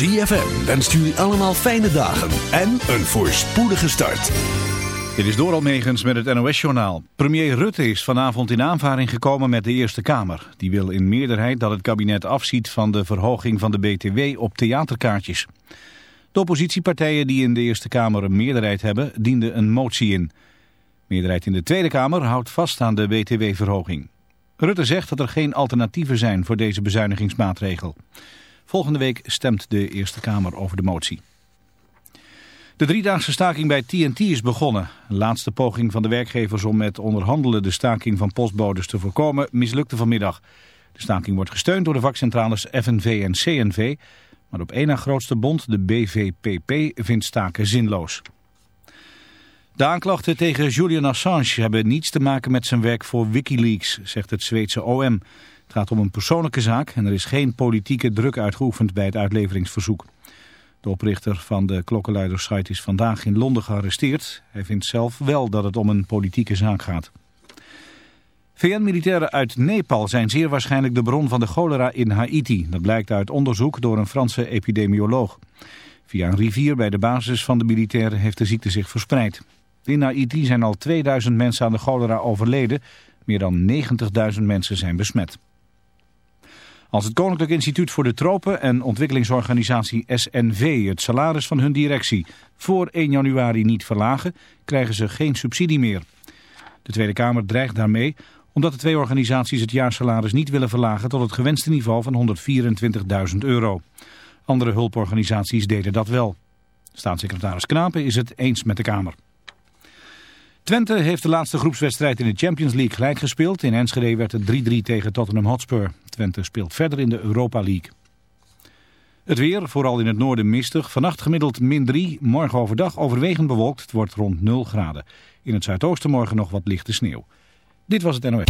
ZFM wenst jullie allemaal fijne dagen en een voorspoedige start. Dit is Doral Megens met het NOS-journaal. Premier Rutte is vanavond in aanvaring gekomen met de Eerste Kamer. Die wil in meerderheid dat het kabinet afziet van de verhoging van de BTW op theaterkaartjes. De oppositiepartijen die in de Eerste Kamer een meerderheid hebben, dienden een motie in. meerderheid in de Tweede Kamer houdt vast aan de BTW-verhoging. Rutte zegt dat er geen alternatieven zijn voor deze bezuinigingsmaatregel. Volgende week stemt de Eerste Kamer over de motie. De driedaagse staking bij TNT is begonnen. Een laatste poging van de werkgevers om met onderhandelen de staking van postbodes te voorkomen mislukte vanmiddag. De staking wordt gesteund door de vakcentrales FNV en CNV, maar op één na grootste bond, de BVPP, vindt staken zinloos. De aanklachten tegen Julian Assange hebben niets te maken met zijn werk voor Wikileaks, zegt het Zweedse OM. Het gaat om een persoonlijke zaak en er is geen politieke druk uitgeoefend bij het uitleveringsverzoek. De oprichter van de klokkenluidersite is vandaag in Londen gearresteerd. Hij vindt zelf wel dat het om een politieke zaak gaat. VN-militairen uit Nepal zijn zeer waarschijnlijk de bron van de cholera in Haiti. Dat blijkt uit onderzoek door een Franse epidemioloog. Via een rivier bij de basis van de militairen heeft de ziekte zich verspreid. In Haiti zijn al 2000 mensen aan de cholera overleden. Meer dan 90.000 mensen zijn besmet. Als het Koninklijk Instituut voor de Tropen en ontwikkelingsorganisatie SNV het salaris van hun directie voor 1 januari niet verlagen, krijgen ze geen subsidie meer. De Tweede Kamer dreigt daarmee omdat de twee organisaties het jaarsalaris niet willen verlagen tot het gewenste niveau van 124.000 euro. Andere hulporganisaties deden dat wel. Staatssecretaris Knapen is het eens met de Kamer. Twente heeft de laatste groepswedstrijd in de Champions League gelijk gespeeld. In Enschede werd het 3-3 tegen Tottenham Hotspur. Twente speelt verder in de Europa League. Het weer, vooral in het noorden mistig. Vannacht gemiddeld min 3, morgen overdag overwegend bewolkt. Het wordt rond 0 graden. In het zuidoosten morgen nog wat lichte sneeuw. Dit was het NOS.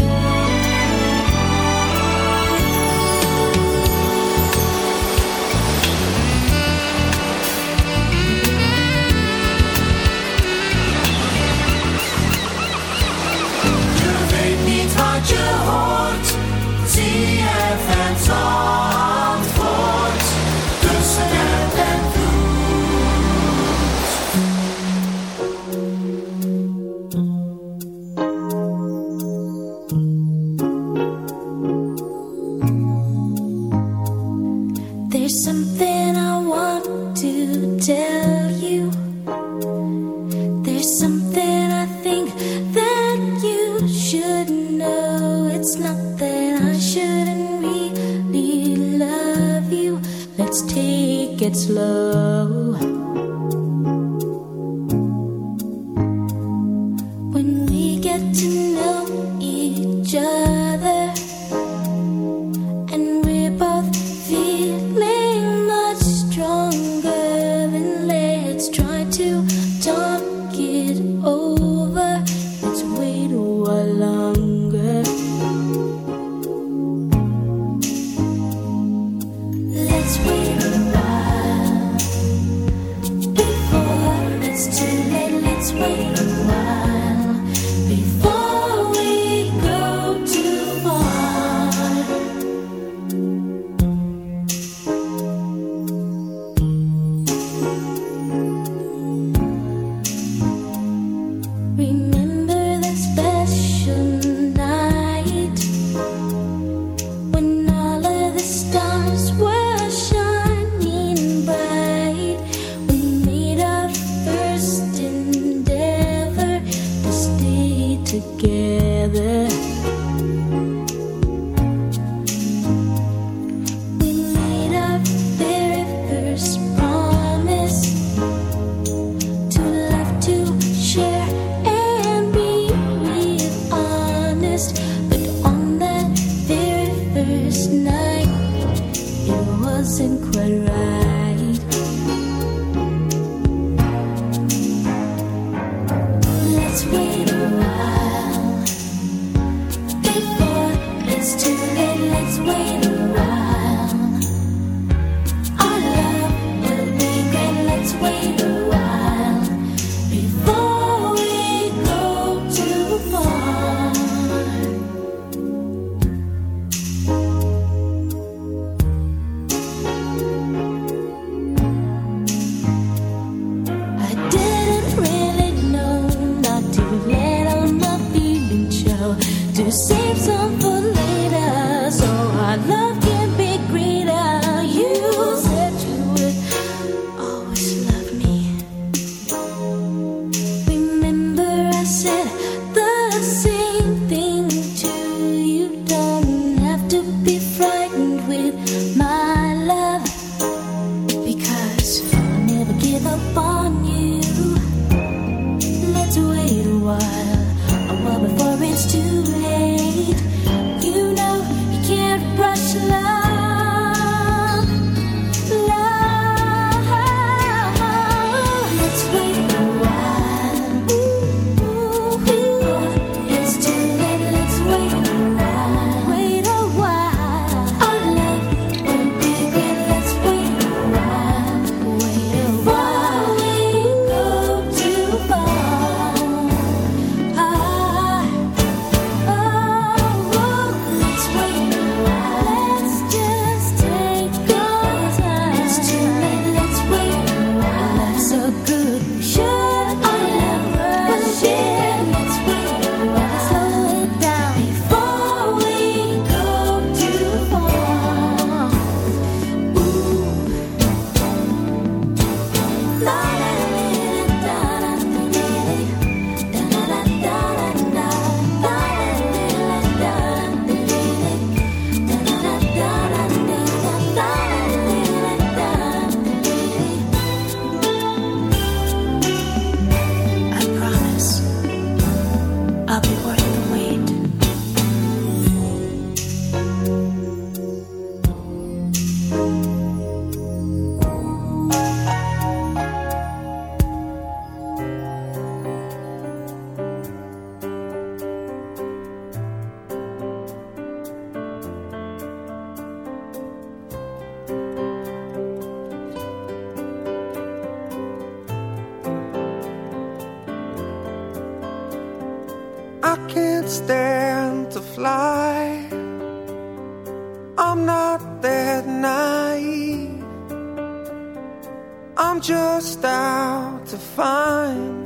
I'm just out to find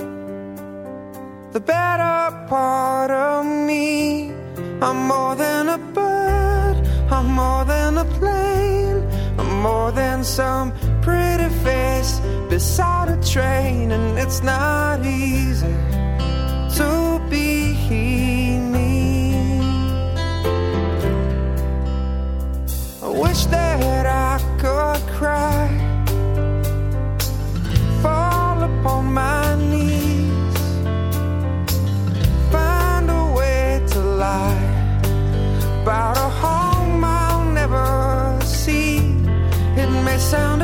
the better part of me. I'm more than a bird, I'm more than a plane, I'm more than some pretty face beside a train, and it's not easy to be me. I wish that I could cry, about a home I'll never see. It may sound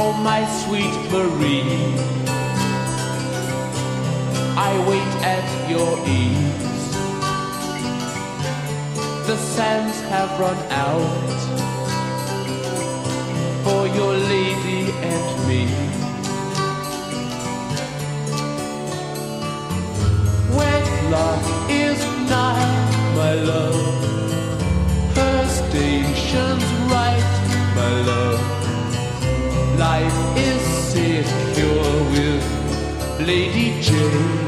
oh my sweet Marie. I wait at your ease. The sands have run out for your lady and me. Wedlock is nigh, my love. Her station's right, my love life is secure with Lady Jane.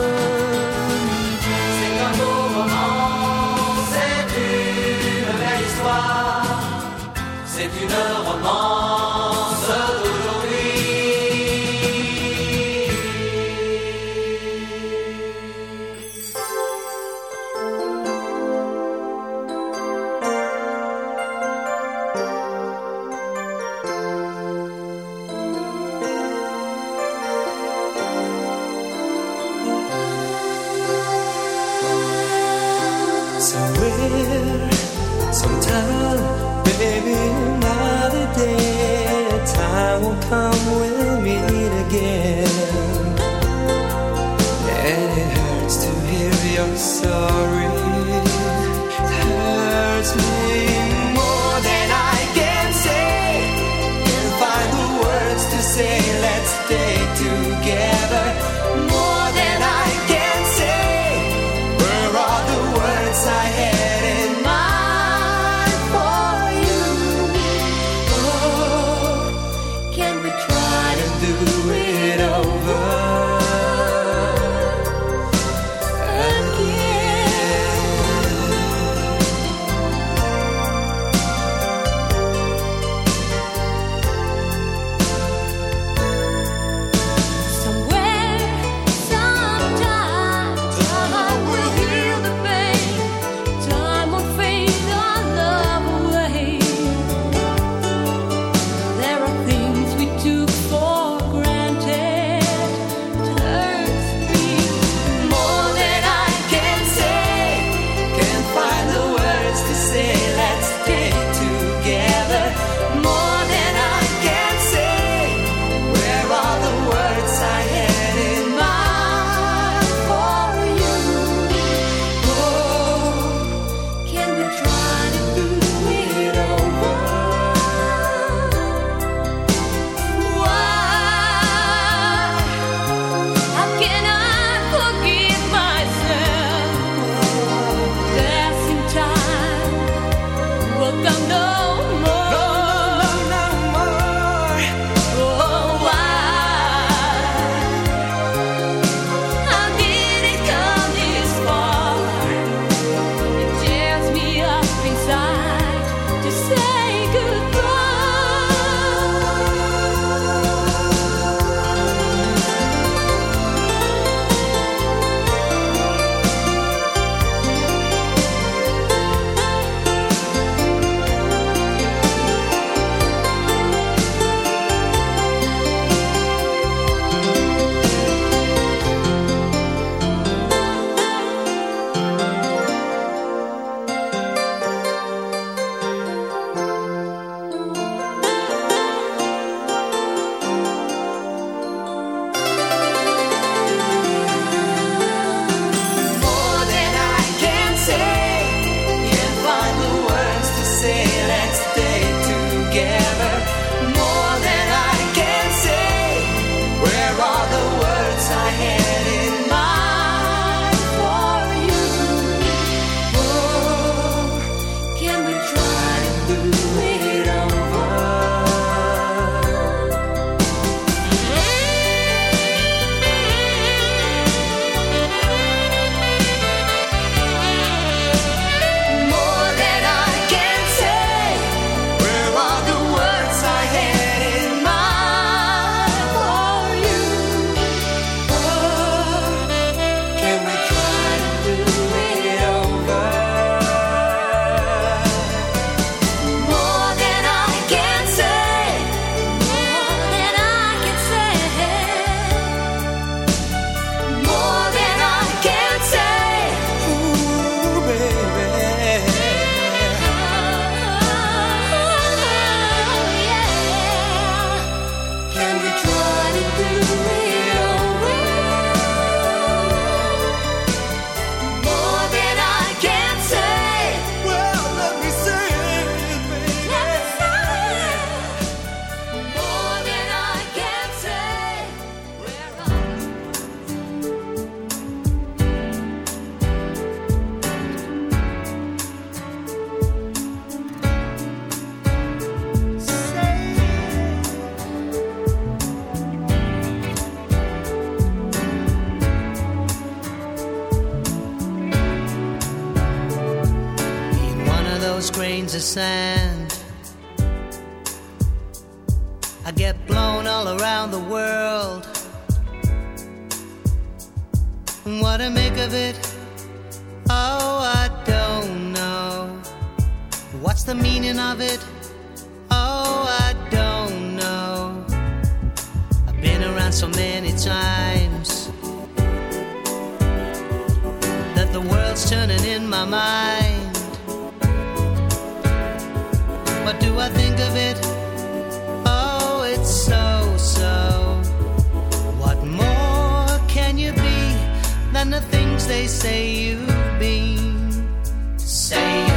world's turning in my mind. What do I think of it? Oh, it's so, so. What more can you be than the things they say you've been? Say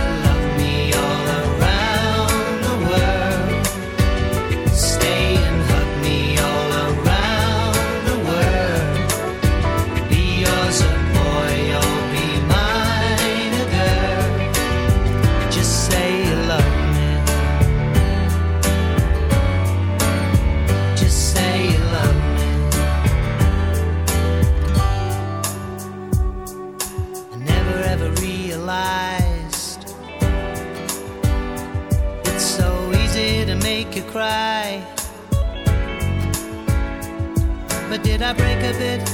Did I break a bit?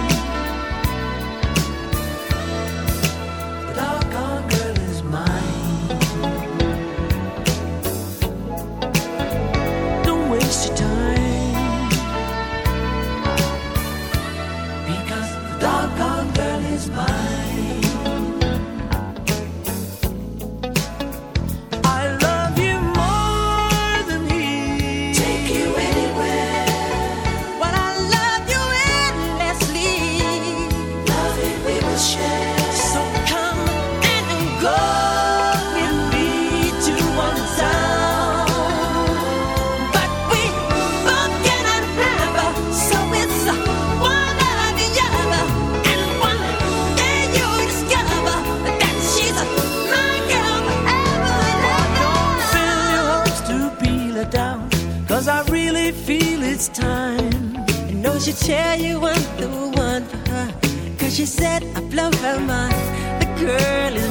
it's time. I know she'll tell you I'm the one for her. Cause she said I blow her mind. The girl is